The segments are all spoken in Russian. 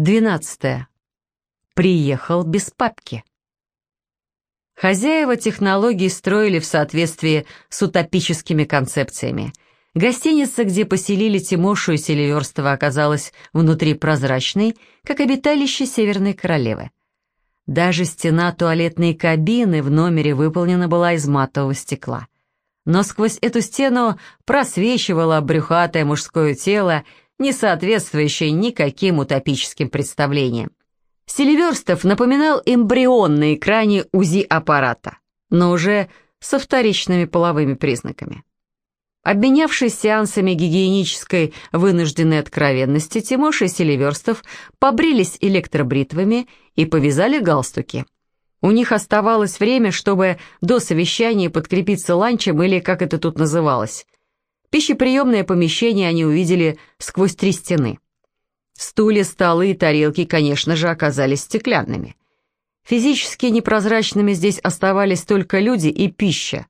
12. Приехал без папки. Хозяева технологий строили в соответствии с утопическими концепциями. Гостиница, где поселили Тимошу и Селиверстова, оказалась внутри прозрачной, как обиталище Северной Королевы. Даже стена туалетной кабины в номере выполнена была из матового стекла. Но сквозь эту стену просвечивало брюхатое мужское тело, не соответствующее никаким утопическим представлениям. Селиверстов напоминал эмбрион на экране УЗИ-аппарата, но уже со вторичными половыми признаками. Обменявшись сеансами гигиенической вынужденной откровенности, Тимоша и Селиверстов побрились электробритвами и повязали галстуки. У них оставалось время, чтобы до совещания подкрепиться ланчем или как это тут называлось. Пищеприемное помещение они увидели сквозь три стены. Стулья, столы и тарелки, конечно же, оказались стеклянными. Физически непрозрачными здесь оставались только люди и пища.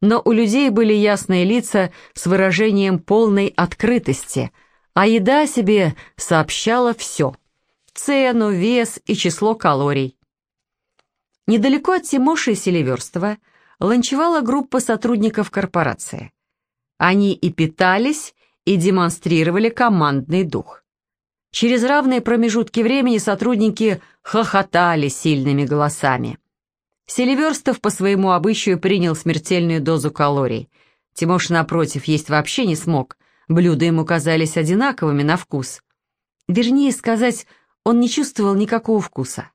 Но у людей были ясные лица с выражением полной открытости, а еда себе сообщала все – цену, вес и число калорий. Недалеко от Тимоши и Селиверстова ланчевала группа сотрудников корпорации. Они и питались, и демонстрировали командный дух. Через равные промежутки времени сотрудники хохотали сильными голосами. Селиверстов по своему обычаю принял смертельную дозу калорий. Тимош, напротив, есть вообще не смог. Блюда ему казались одинаковыми на вкус. Вернее сказать, он не чувствовал никакого вкуса.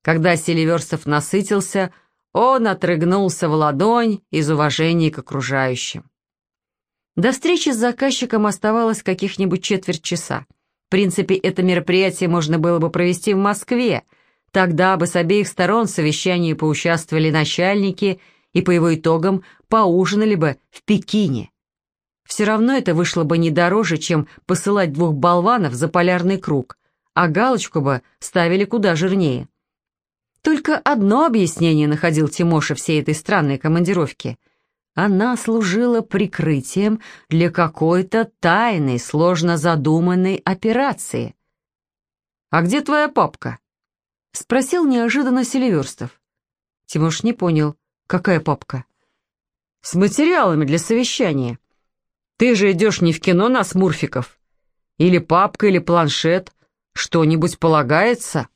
Когда Селиверстов насытился, он отрыгнулся в ладонь из уважения к окружающим. До встречи с заказчиком оставалось каких-нибудь четверть часа. В принципе, это мероприятие можно было бы провести в Москве. Тогда бы с обеих сторон в совещании поучаствовали начальники и по его итогам поужинали бы в Пекине. Все равно это вышло бы не дороже, чем посылать двух болванов за полярный круг, а галочку бы ставили куда жирнее. Только одно объяснение находил Тимоша всей этой странной командировки – она служила прикрытием для какой-то тайной, сложно задуманной операции. «А где твоя папка?» — спросил неожиданно Селиверстов. Тимош не понял, какая папка. «С материалами для совещания. Ты же идешь не в кино на смурфиков. Или папка, или планшет. Что-нибудь полагается?»